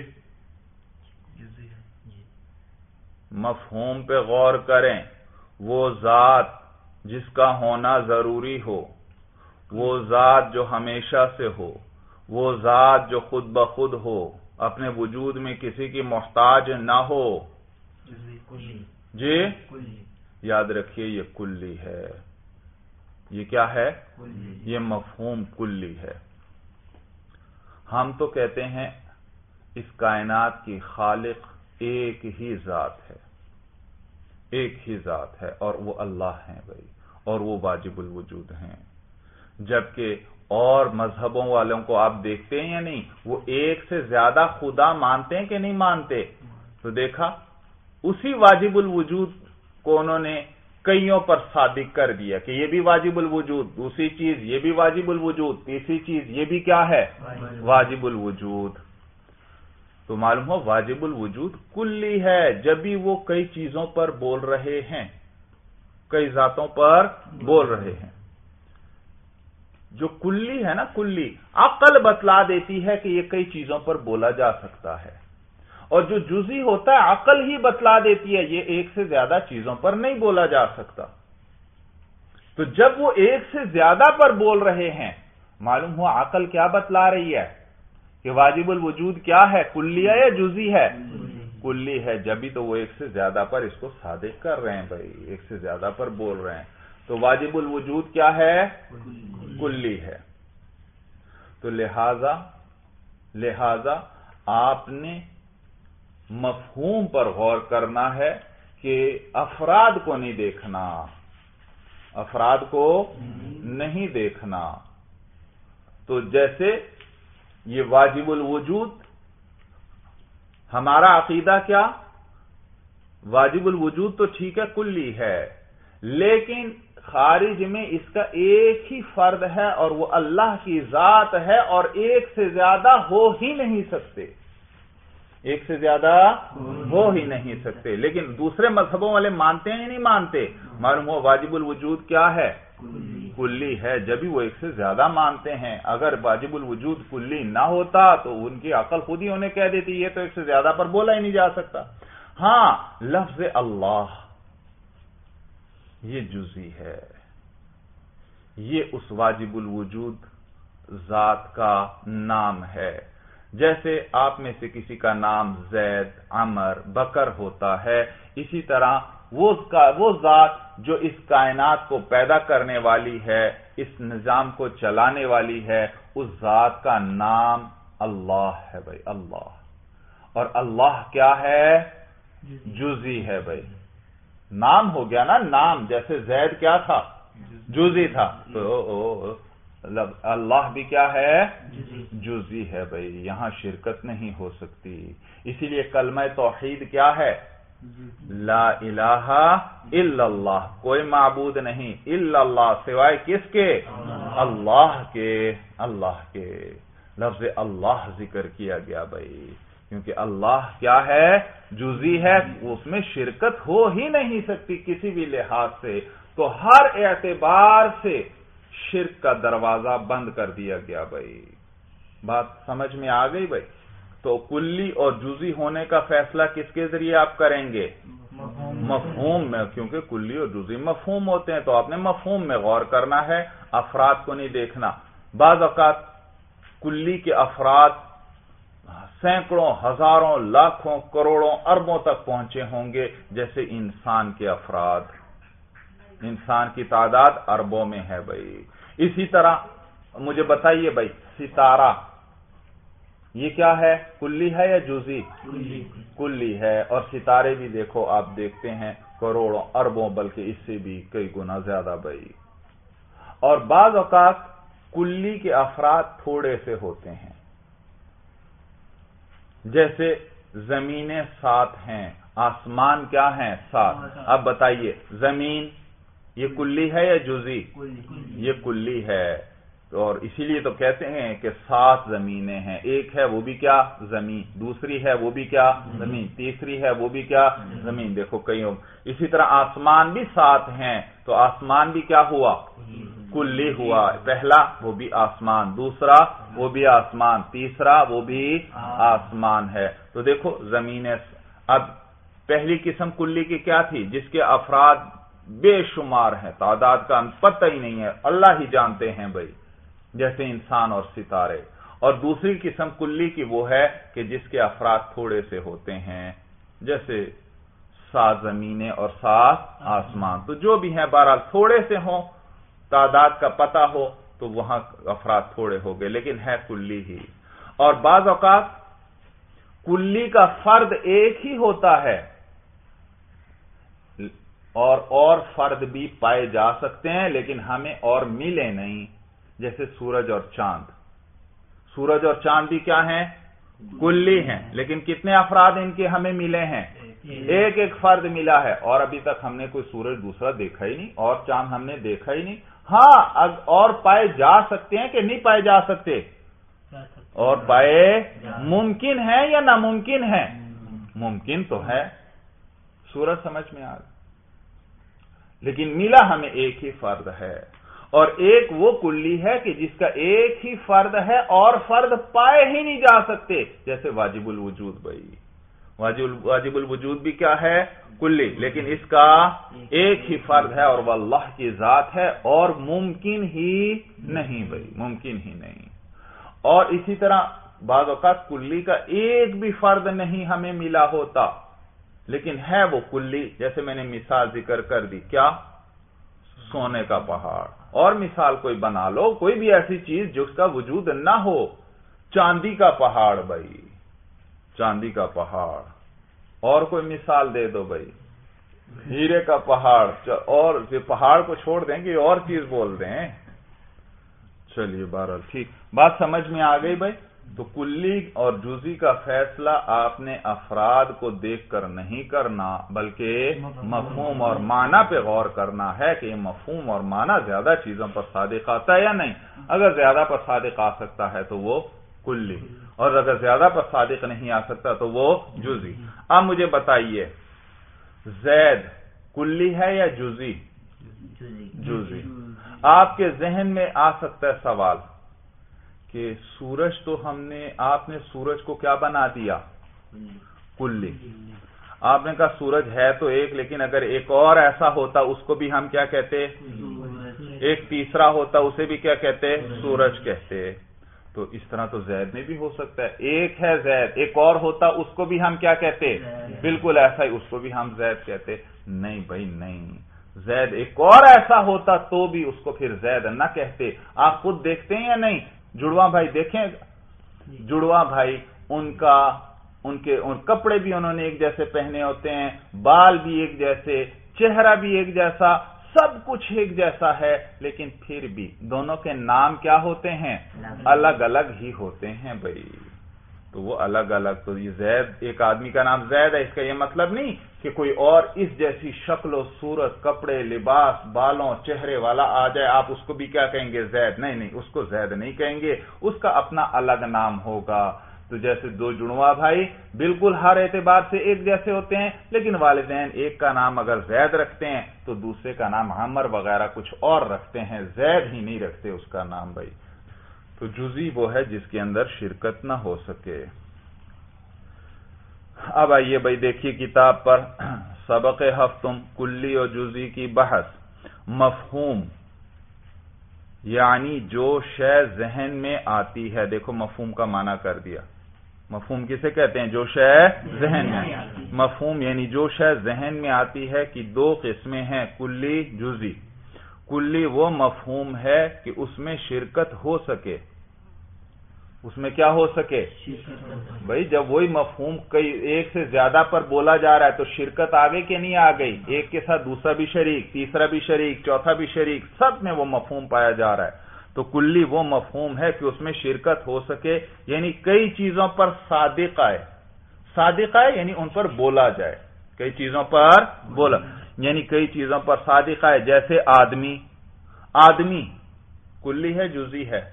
مفہوم پہ غور کریں وہ ذات جس کا ہونا ضروری ہو وہ ذات جو ہمیشہ سے ہو۔ وہ ذات جو خود بخود ہو اپنے وجود میں کسی کی محتاج نہ ہو۔ جی یاد رکھیے یہ کلی ہے۔ یہ کیا ہے؟ یہ مفہوم کلی ہے۔ ہم تو کہتے ہیں اس کائنات کی خالق ایک ہی ذات ہے۔ ایک ہی ذات ہے اور وہ اللہ ہیں بھائی اور وہ واجب الوجود ہیں۔ جبکہ اور مذہبوں والوں کو آپ دیکھتے ہیں یا نہیں؟ وہ ایک سے زیادہ خدا مانتے ہیں کہ نہیں مانتے؟ تو دیکھا، اسی واجب الوجود کو انہوں نے کئیوں پر صادق کر دیا کہ یہ بھی واجب الوجود، دوسری چیز یہ بھی واجب الوجود، تیسری چیز یہ بھی کیا ہے؟ واجب الوجود۔ تو معلوم ہو واجب الوجود کلی ہے جب بھی وہ کئی چیزوں پر بول رہے ہیں، کئی ذاتوں پر بول رہے ہیں۔ جو کلی ہے نا، کلی، عقل بتلا دیتی ہے کہ یہ کئی چیزوں پر بولا جا سکتا ہے۔ اور جو جزی ہوتا ہے، عقل ہی بتلا دیتی ہے، یہ ایک سے زیادہ چیزوں پر نہیں بولا جا سکتا۔ تو جب وہ ایک سے زیادہ پر بول رہے ہیں، معلوم ہوا عقل کیا بتلا رہی ہے؟ کہ واجب الوجود کیا ہے؟ کلی ہے یا جزی ہے؟ کلی ہے۔ جبھی تو وہ ایک سے زیادہ پر اس کو صادق کر رہے ہیں بھائی، ایک سے زیادہ پر بول رہے ہیں۔ تو واجب الوجود کیا ہے؟ کلی۔ ہے۔ تو لہذا لہذا آپ نے مفہوم پر غور کرنا ہے کہ افراد کو نہیں دیکھنا۔ افراد کو نہیں دیکھنا۔ تو جیسے یہ واجب الوجود ہمارا عقیدہ کیا؟ واجب الوجود تو ٹھیک ہے کلی ہے لیکن خارج میں اس کا ایک ہی فرد ہے اور وہ اللہ کی ذات ہے اور ایک سے زیادہ ہو ہی نہیں سکتے۔ ایک سے زیادہ ہو ہی نہیں سکتے۔ لیکن دوسرے مذہبوں والے مانتے ہیں یا نہیں مانتے؟ معلوم ہو واجب الوجود کیا ہے؟ کلی ہے۔ جبھی وہ ایک سے زیادہ مانتے ہیں، اگر واجب الوجود کلی نہ ہوتا تو ان کی عقل خود ہی انہیں کہہ دیتی، یہ تو ایک سے زیادہ پر بولا ہی نہیں جا سکتا۔ ہاں لفظ اللہ یہ جزی ہے۔ یہ اس واجب الوجود ذات کا نام ہے۔ جیسے آپ میں سے کسی کا نام زید عمر بکر ہوتا ہے اسی طرح وہ ذات جو اس کائنات کو پیدا کرنے والی ہے اس نظام کو چلانے والی ہے اس ذات کا نام اللہ ہے بھائی اللہ۔ اور اللہ کیا ہے؟ جزی ہے بھائی۔ نام ہو گیا نا، نام، جیسے زید کیا تھا؟ جزی تھا۔ تو مطلب اللہ بھی کیا ہے؟ جزی ہے بھائی، یہاں شرکت نہیں ہو سکتی۔ اسی لیے کلمہ توحید کیا ہے؟ لا الہ الا اللہ، کوئی معبود نہیں۔ الا اللہ، سوائے کس کے؟ اللہ کے اللہ کے۔ لفظ اللہ ذکر کیا گیا بھائی۔ کیونکہ اللہ کیا ہے؟ جزی ہے، اس میں شرکت ہو ہی نہیں سکتی کسی بھی لحاظ سے۔ تو ہر اعتبار سے شرک کا دروازہ بند کر دیا گیا بھائی۔ بات سمجھ میں آ گئی بھائی؟ تو کلی اور جزی ہونے کا فیصلہ کس کے ذریعے آپ کریں گے؟ مفہوم میں، کیونکہ کلی اور جزی مفہوم ہوتے ہیں، تو آپ نے مفہوم میں غور کرنا ہے، افراد کو نہیں دیکھنا۔ بعض اوقات کلی کے افراد سینکڑوں ہزاروں لاکھوں کروڑوں اربوں تک پہنچے ہوں گے جیسے انسان کے افراد۔ انسان کی تعداد اربوں میں ہے بھائی۔ اسی طرح مجھے بتائیے بھائی ستارہ۔ یہ کیا ہے؟ کلی ہے یا جوزی کلی ہے۔ اور ستارے بھی دیکھو آپ دیکھتے ہیں کروڑوں اربوں بلکہ اس سے بھی کئی گنا زیادہ بھائی۔ اور بعض اوقات کلی کے افراد تھوڑے سے ہوتے ہیں۔ جیسے زمینیں سات ہیں آسمان کیا ہیں؟ سات اب بتائیے زمین یہ کلی ہے یا جزی یہ کلی ہے۔ اور اسی لیے تو کہتے ہیں کہ سات زمینیں ہیں۔ ایک ہے وہ بھی کیا؟ زمین۔ دوسری ہے وہ بھی کیا؟ زمین۔ تیسری ہے وہ بھی کیا؟ زمین۔ دیکھو کئی اسی طرح آسمان بھی سات ہیں۔ تو آسمان بھی کیا ہوا؟ کلی ہوا۔ پہلا وہ بھی آسمان، دوسرا وہ بھی آسمان، تیسرا وہ بھی آسمان ہے۔ تو دیکھو زمین اب پہلی قسم کلی کی کیا تھی؟ جس کے افراد بے شمار ہیں۔ تعداد کا پتہ ہی نہیں ہے۔ اللہ ہی جانتے ہیں بھائی۔ جیسے انسان اور ستارے۔ اور دوسری قسم کلی کی وہ ہے کہ جس کے افراد تھوڑے سے ہوتے ہیں، جیسے سات زمینیں اور سات آسمان۔ تو جو بھی ہیں، بہرحال تھوڑے سے ہوں، تعداد کا پتہ ہو تو وہاں افراد تھوڑے ہو گئے، لیکن ہے کلی ہی۔ اور بعض اوقات کلی کا فرد ایک ہی ہوتا ہے، اور اور فرد بھی پائے جا سکتے ہیں، لیکن ہمیں اور ملے نہیں۔ جیسے سورج اور چاند۔ سورج اور چاند بھی کیا ہیں؟ کلی ہیں۔ لیکن کتنے افراد ان کے ہمیں ملے ہیں؟ ایک ایک فرد ملا ہے۔ اور ابھی تک ہم نے کوئی سورج دوسرا دیکھا ہی نہیں، اور چاند ہم نے دیکھا ہی نہیں۔ ہاں اور پائے جا سکتے ہیں کہ نہیں پائے جا سکتے؟ اور پائے ممکن ہے یا ناممکن ہے ممکن تو ہے۔ سورج سمجھ میں آ لیکن ملا ہمیں ایک ہی فرد ہے۔ اور ایک وہ کلی ہے کہ جس کا ایک ہی فرد ہے اور فرد پائے ہی نہیں جا سکتے۔ جیسے واجب الوجود بھائی۔ واجب الوجود بھی کیا ہے؟ کلی۔ لیکن اس کا ایک ہی فرد ہے اور وہ اللہ کی ذات ہے اور ممکن ہی نہیں بھائی۔ ممکن ہی نہیں۔ اور اسی طرح بعض اوقات کلی کا ایک بھی فرد نہیں ہمیں ملا ہوتا۔ لیکن ہے وہ کلی۔ جیسے میں نے مثال ذکر کر دی۔ کیا؟ سونے کا پہاڑ۔ اور مثال کوئی بنا لو، کوئی بھی ایسی چیز جس کا وجود نہ ہو۔ چاندی کا پہاڑ بھائی، چاندی کا پہاڑ۔ اور کوئی مثال دے دو بھائی۔ ہیرے کا پہاڑ اور پہاڑ کو چھوڑ دیں گے اور چیز بول دیں۔ چلیے بارہ ٹھیک۔ بات سمجھ میں آ گئی بھائی؟ تو کلی اور جزی کا فیصلہ آپ نے افراد کو دیکھ کر نہیں کرنا بلکہ مفہوم. اور معنی پہ غور کرنا ہے کہ یہ مفہوم اور معنی زیادہ چیزوں پر صادق آتا ہے یا نہیں۔ اگر زیادہ پر صادق آ سکتا ہے تو وہ کلی اور اگر زیادہ پر صادق نہیں آ سکتا تو وہ جزی اب مجھے بتائیے زید کلی ہے یا جزی جزی آپ کے ذہن میں آ سکتا ہے سوال۔ کہ سورج تو ہم نے، آپ نے سورج کو کیا بنا دیا؟ کلی۔ آپ نے کہا سورج ہے تو ایک، لیکن اگر ایک اور ایسا ہوتا، اس کو بھی ہم کیا کہتے؟ ایک تیسرا ہوتا، اسے بھی کیا کہتے؟ سورج کہتے۔ تو اس طرح تو زید میں بھی ہو سکتا ہے۔ ایک ہے زید، ایک اور ہوتا، اس کو بھی ہم کیا کہتے؟ بالکل ایسا ہی، اس کو بھی ہم زید کہتے۔ نہیں بھائی، نہیں۔ زید ایک اور ایسا ہوتا تو بھی اس کو پھر زید نہ کہتے۔ آپ خود دیکھتے ہیں یا نہیں؟ جڑواں بھائی دیکھیں جڑواں بھائی ان کا ان کے ان کپڑے بھی انہوں نے ایک جیسے پہنے ہوتے ہیں بال بھی ایک جیسے چہرہ بھی ایک جیسا سب کچھ ایک جیسا ہے لیکن پھر بھی دونوں کے نام کیا ہوتے ہیں؟ الگ الگ ہی ہوتے ہیں بھائی۔ تو وہ الگ الگ تو یہ زید، ایک آدمی کا نام زید ہے، اس کا یہ مطلب نہیں کہ کوئی اور اس جیسی شکل و صورت، کپڑے، لباس، بالوں، چہرے والا آ جائے، آپ اس کو بھی کیا کہیں گے؟ زید۔ نہیں نہیں، اس کو زید نہیں کہیں گے۔ اس کا اپنا الگ نام ہوگا۔ تو جیسے دو جڑواں بھائی، بالکل ہر اعتبار سے ایک جیسے ہوتے ہیں، لیکن والدین ایک کا نام اگر زید رکھتے ہیں، تو دوسرے کا نام حمر وغیرہ کچھ اور رکھتے ہیں۔ زید ہی نہیں رکھتے اس کا نام بھائی۔ تو جزی وہ ہے جس کے اندر شرکت نہ ہو سکے۔ اب آئیے بھائی دیکھیے کتاب پر۔ سبق ہفتم، کلی اور جزی کی بحث۔ مفہوم یعنی جو شے ذہن میں آتی ہے۔ دیکھو مفہوم کا معنی کر دیا۔ مفہوم کسے کہتے ہیں؟ جو شے ذہن میں۔ مفہوم یعنی جو شے ذہن میں آتی ہے کہ دو قسمیں ہیں، کلی جزی کلی وہ مفہوم ہے کہ اس میں شرکت ہو سکے۔ اس میں کیا ہو سکے؟ بھائی جب وہی مفہوم کئی ایک سے زیادہ پر بولا جا رہا ہے تو شرکت آگے کہ نہیں آ گئی؟ ایک کے ساتھ دوسرا بھی شریک، تیسرا بھی شریک، چوتھا بھی شریک، سب میں وہ مفہوم پایا جا رہا ہے۔ تو کلی وہ مفہوم ہے کہ اس میں شرکت ہو سکے یعنی کئی چیزوں پر صادق آئے۔ صادق آئے یعنی ان پر بولا جائے۔ کئی چیزوں پر بولا۔ یعنی کئی چیزوں پر صادق آئے، جیسے آدمی۔ آدمی، کلی ہے جزی ہے۔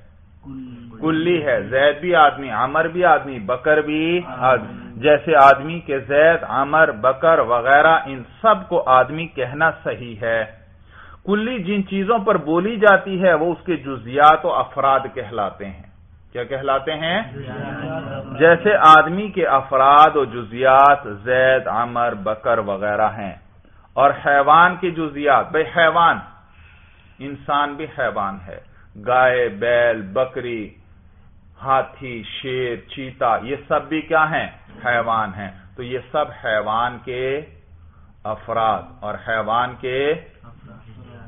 کلی ہے زید بھی آدمی عمر بھی آدمی بکر بھی آدمی۔ جیسے آدمی کے زید عمر بکر وغیرہ ان سب کو آدمی کہنا صحیح ہے۔ کلی جن چیزوں پر بولی جاتی ہے وہ اس کے جزیات و افراد کہلاتے ہیں۔ کیا کہلاتے ہیں؟ جیسے آدمی کے افراد و جزیات زید عمر بکر وغیرہ ہیں۔ اور حیوان کے جزیات بھائی حیوان انسان بھی حیوان ہے۔ گائے، بیل، بکری، ہاتھی، شیر، چیتا، یہ سب بھی کیا ہیں؟ حیوان ہیں۔ تو یہ سب حیوان کے افراد اور حیوان کے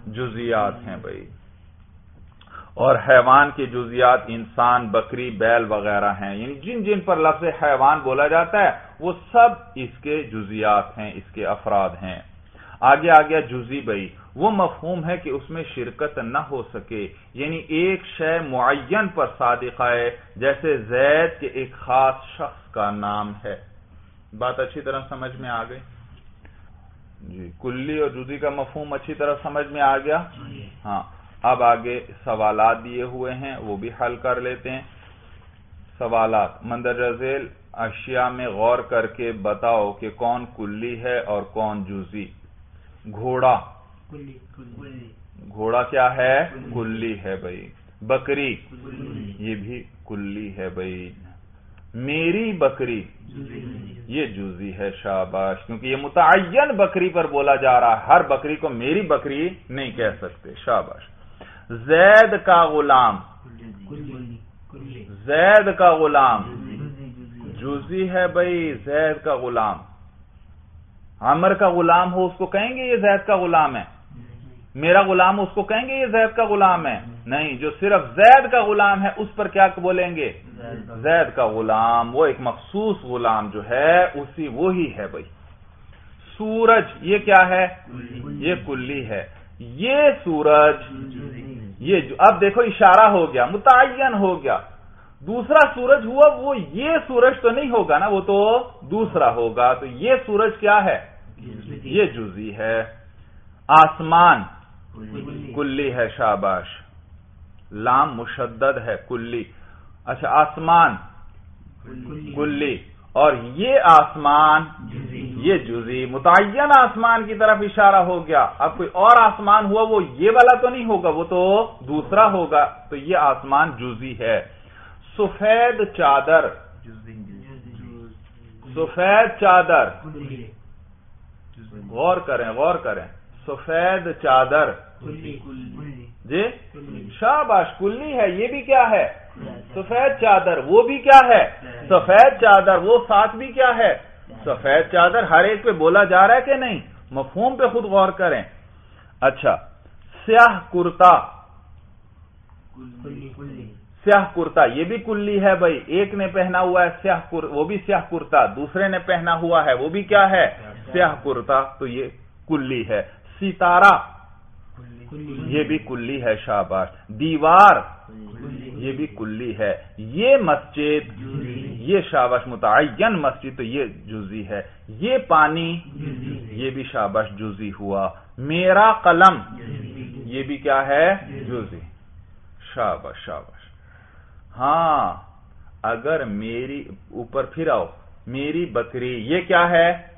جزیات ہیں بھائی۔ اور حیوان کے جزیات انسان، بکری، بیل وغیرہ ہیں۔ یعنی جن جن پر لفظ حیوان بولا جاتا ہے، وہ سب اس کے جزیات ہیں، اس کے افراد ہیں۔ آگے آ گیا جزی بھائی وہ مفہوم ہے کہ اس میں شرکت نہ ہو سکے۔ یعنی ایک شے معین پر صادق آئے، جیسے زید کے ایک خاص شخص کا نام ہے۔ بات اچھی طرح سمجھ میں آ گئی؟ جی کلی اور جزی کا مفہوم اچھی طرح سمجھ میں آ گیا؟ ہاں۔ اب آگے سوالات دیے ہوئے ہیں، وہ بھی حل کر لیتے ہیں۔ سوالات مندرجہ ذیل اشیاء میں غور کر کے بتاؤ کہ کون کلی ہے اور کون جزی گھوڑا۔ گھوڑا کیا ہے؟ کلی ہے بھائی۔ بکری۔ یہ بھی کلی ہے بھائی۔ میری بکری۔ یہ جوزی ہے شاباش۔ کیونکہ یہ متعین بکری پر بولا جا رہا ہے۔ ہر بکری کو میری بکری نہیں کہہ سکتے۔ شاباش۔ زید کا غلام۔ زید کا غلام۔ جوزی ہے بھائی۔ زید کا غلام۔ عمر کا غلام ہو اس کو کہیں گے یہ زید کا غلام ہے؟ میرا غلام اس کو کہیں گے یہ زید کا غلام ہے؟ نہیں، جو صرف زید کا غلام ہے، اس پر کیا بولیں گے؟ زید کا غلام، وہ ایک مخصوص غلام جو ہے، اسی وہی ہے بھائی۔ سورج، یہ کیا ہے؟ یہ کلی ہے۔ یہ سورج، یہ اب دیکھو، اشارہ ہو گیا، متعین ہو گیا۔ دوسرا سورج ہوا، وہ یہ سورج تو نہیں ہوگا نا، وہ تو دوسرا ہوگا۔ تو یہ سورج کیا ہے؟ یہ جزی ہے۔ آسمان، کلی ہے شاباش۔ لام مشدد ہے، کلی۔ اچھا آسمان، کلی۔ اور یہ آسمان، یہ جزی متعین آسمان کی طرف اشارہ ہو گیا۔ اب کوئی اور آسمان ہوا، وہ یہ والا تو نہیں ہوگا، وہ تو دوسرا ہوگا۔ تو یہ آسمان جزی ہے۔ سفید چادر۔ سفید چادر۔ غور کریں غور کریں۔ سفید چادر۔ جی؟ شاباش کلی ہے یہ بھی کیا ہے؟ سفید چادر وہ بھی کیا ہے؟ سفید چادر وہ ساتھ بھی کیا ہے؟ سفید چادر ہر ایک پہ بولا جا رہا ہے کہ نہیں؟ مفہوم پہ خود غور کریں۔ اچھا سیاہ کرتا۔ سیاہ کرتا یہ بھی کلی ہے بھائی۔ ایک نے پہنا ہوا ہے سیاہ وہ بھی سیاہ کرتا دوسرے نے پہنا ہوا ہے وہ بھی کیا ہے؟ سیاہ کرتا تو یہ کلی ہے۔ ستارہ۔ یہ بھی کلی ہے شاباش۔ دیوار۔ یہ بھی کلی ہے۔ یہ مسجد۔ یہ شاباش متعین مسجد تو یہ جزی ہے۔ یہ پانی۔ یہ بھی شاباش جزی ہوا۔ میرا قلم۔ یہ بھی کیا ہے؟ جزی شاباش شاباش۔ ہاں اگر میری اوپر پھر آؤ میری بکری یہ کیا ہے؟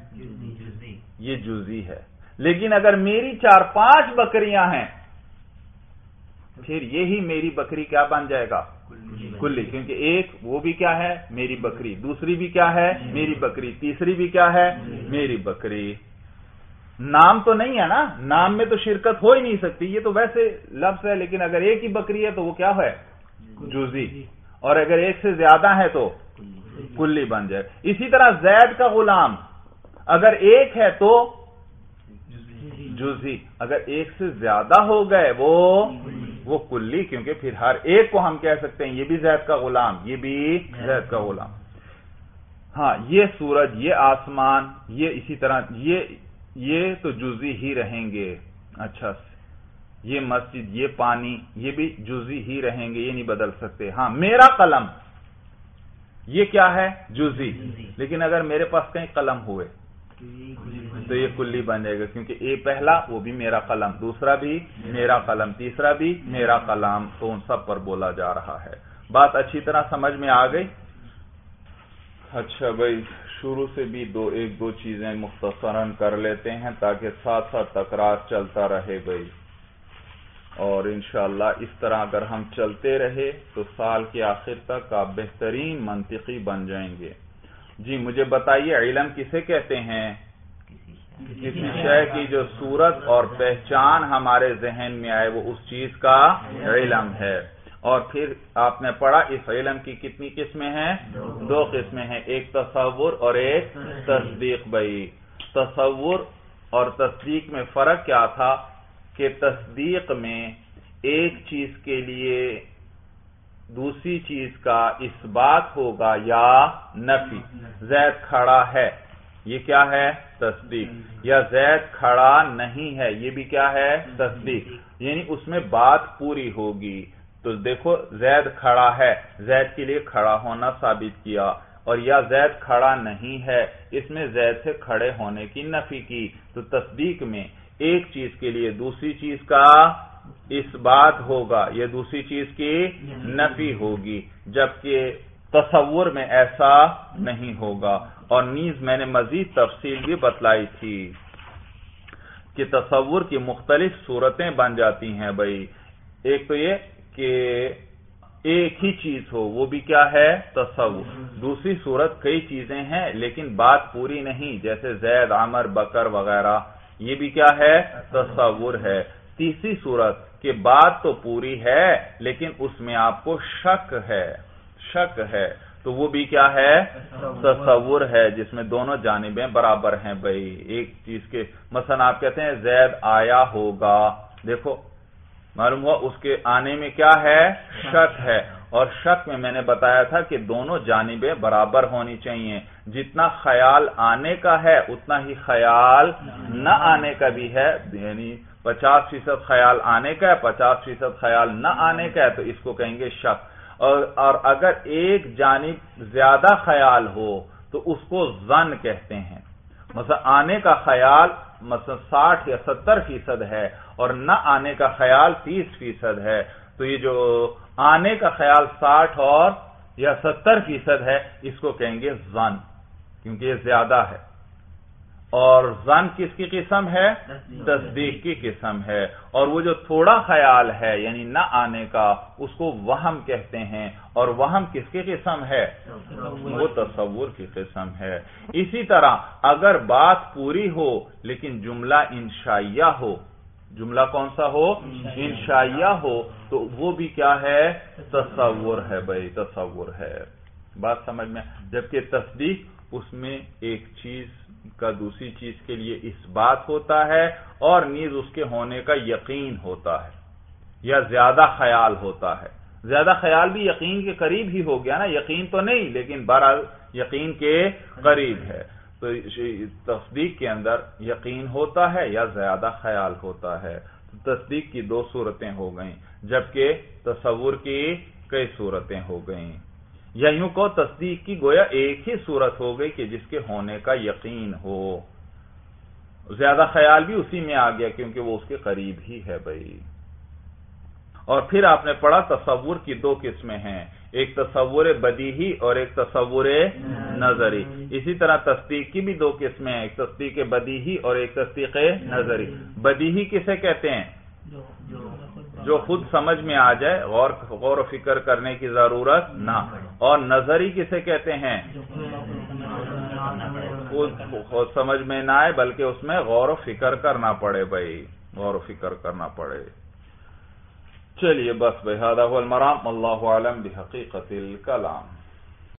یہ جزی ہے۔ لیکن اگر میری چار پانچ بکریاں ہیں پھر یہی میری بکری کیا بن جائے گا؟ کلی۔ کیونکہ ایک وہ بھی کیا ہے؟ میری بکری۔ دوسری بھی کیا ہے؟ میری بکری۔ تیسری بھی کیا ہے؟ میری بکری۔ نام تو نہیں ہے نا؟ نام میں تو شرکت ہو ہی نہیں سکتی۔ یہ تو ویسے لفظ ہے لیکن اگر ایک ہی بکری ہے تو وہ کیا ہے؟ جوزی اور اگر ایک سے زیادہ ہے تو کلی بن جائے۔ اسی طرح زید کا غلام۔ اگر ایک ہے تو جزی اگر ایک سے زیادہ ہو گئے وہ وہ کلی کیونکہ پھر ہر ایک کو ہم کہہ سکتے ہیں یہ بھی زید کا غلام یہ بھی زید۔ کا غلام۔ ہاں یہ سورج یہ آسمان یہ اسی طرح یہ یہ تو جزی ہی رہیں گے۔ اچھا یہ مسجد یہ پانی یہ بھی جزی ہی رہیں گے یہ نہیں بدل سکتے۔ ہاں میرا قلم یہ کیا ہے؟ جزی لیکن اگر میرے پاس کہیں قلم ہوئے تو یہ کلی بن جائے گا، کیونکہ اے پہلا، وہ بھی میرا قلم، دوسرا بھی میرا قلم، تیسرا بھی میرا قلم، تو ان سب پر بولا جا رہا ہے۔ بات اچھی طرح سمجھ میں آ گئی؟ اچھا بھائی، شروع سے بھی دو، ایک دو چیزیں مختصراً کر لیتے ہیں تاکہ ساتھ ساتھ تکرار چلتا رہے بھائی۔ اور انشاءاللہ اس طرح اگر ہم چلتے رہے تو سال کے آخر تک آپ بہترین منطقی بن جائیں گے۔ جی مجھے بتائیے، علم کسے کہتے ہیں؟ کسی شے کی جو صورت اور پہچان ہمارے ذہن میں آئے، وہ اس چیز کا علم ہے۔ اور پھر آپ نے پڑھا، اس علم کی کتنی قسمیں ہیں؟ دو قسمیں ہیں، ایک تصور اور ایک تصدیق۔ بھائی، تصور اور تصدیق میں فرق کیا تھا کہ تصدیق میں ایک چیز کے لیے دوسری چیز کا اس بات ہوگا یا نفی، زید کھڑا ہے۔ یہ کیا ہے؟ تصدیق۔ یا زید کھڑا نہیں ہے، یہ بھی کیا ہے؟ تصدیق۔ یعنی اس میں بات پوری ہوگی۔ تو دیکھو، زید کھڑا ہے۔ زید کے لیے کھڑا ہونا ثابت کیا۔ اور یا زید کھڑا نہیں ہے، اس میں زید سے کھڑے ہونے کی نفی کی۔ تو تصدیق میں ایک چیز کے لیے دوسری چیز کا اس بات ہوگا، یہ دوسری چیز کی نفی ہوگی، جبکہ تصور میں ایسا نہیں ہوگا۔ اور نیز میں نے مزید تفصیل بھی بتلائی تھی کہ تصور کی مختلف صورتیں بن جاتی ہیں بھائی۔ ایک تو یہ کہ ایک ہی چیز ہو، وہ بھی کیا ہے؟ تصور۔ دوسری صورت کئی چیزیں ہیں، لیکن بات پوری نہیں، جیسے زید، عمر، بکر وغیرہ، یہ بھی کیا ہے؟ تصور ہے۔ تیسری صورت کہ بات تو پوری ہے لیکن اس میں آپ کو شک ہے شک ہے۔ تو وہ بھی کیا ہے؟ تصور ہے، جس میں دونوں جانبیں برابر ہیں۔ بھائی، ایک چیز کے مثلا آپ کہتے ہیں زید آیا ہوگا۔ دیکھو، معلوم ہوا اس کے آنے میں کیا ہے؟ شک ہے۔ اور شک میں میں نے بتایا تھا کہ دونوں جانبیں برابر ہونی چاہیے۔ جتنا خیال آنے کا ہے، اتنا ہی خیال نہ آنے کا بھی ہے۔ یعنی پچاس فیصد خیال آنے کا ہے، پچاس فیصد خیال نہ آنے کا ہے تو اس کو کہیں گے شک۔ اور اور اگر ایک جانب زیادہ خیال ہو تو اس کو زن کہتے ہیں۔ مثلا آنے کا خیال مثلا ساٹھ یا ستر فیصد ہے اور نہ آنے کا خیال تیس فیصد ہے، تو یہ جو آنے کا خیال ساٹھ اور یا ستر فیصد ہے، اس کو کہیں گے زن کیونکہ یہ زیادہ ہے۔ اور زن کس کی قسم ہے؟ تصدیق کی قسم ہے۔ اور وہ جو تھوڑا خیال ہے یعنی نہ آنے کا اس کو وہم کہتے ہیں۔ اور وہم کس کی قسم ہے؟ وہ تصور کی قسم ہے۔ اسی طرح اگر بات پوری ہو لیکن جملہ انشائیہ ہو جملہ کون سا ہو؟ انشائیہ۔ ہو تو وہ بھی کیا ہے؟ تصور ہے بھائی تصور ہے۔ بات سمجھ میں جبکہ تصدیق اس میں ایک چیز کا دوسری چیز کے لیے اس بات ہوتا ہے اور نیز اس کے ہونے کا یقین ہوتا ہے یا زیادہ خیال ہوتا ہے۔ زیادہ خیال بھی یقین کے قریب ہی ہو گیا نا، یقین تو نہیں، لیکن بہرحال یقین کے قریب ہے۔ تو تصدیق کے اندر یقین ہوتا ہے یا زیادہ خیال ہوتا ہے۔ تصدیق کی دو صورتیں ہو گئیں، جبکہ تصور کی کئی صورتیں ہو گئیں۔ یا یوں کو تصدیق کی گویا ایک ہی صورت ہو گئی کہ جس کے ہونے کا یقین ہو۔ زیادہ خیال بھی اسی میں آ گیا کیونکہ وہ اس کے قریب ہی ہے بھائی۔ اور پھر آپ نے پڑھا تصور کی دو قسمیں ہیں۔ ایک تصور بدیہی اور ایک تصور نظری۔ اسی طرح تصدیق کی بھی دو قسمیں ہیں۔ ایک تصدیق بدیہی اور ایک تصدیق نظری۔ بدیہی کسے کہتے ہیں؟ جو خود سمجھ میں آ جائے، غور غور و فکر کرنے کی ضرورت نہ اور نظری کسے کہتے ہیں؟ خود سمجھ میں نہ آئے، بلکہ اس میں غور و فکر کرنا پڑے بھائی۔ غور و فکر کرنا پڑے۔ چلیے بس بھائی المرام۔ اللہ عالم بحقیقت الکلام۔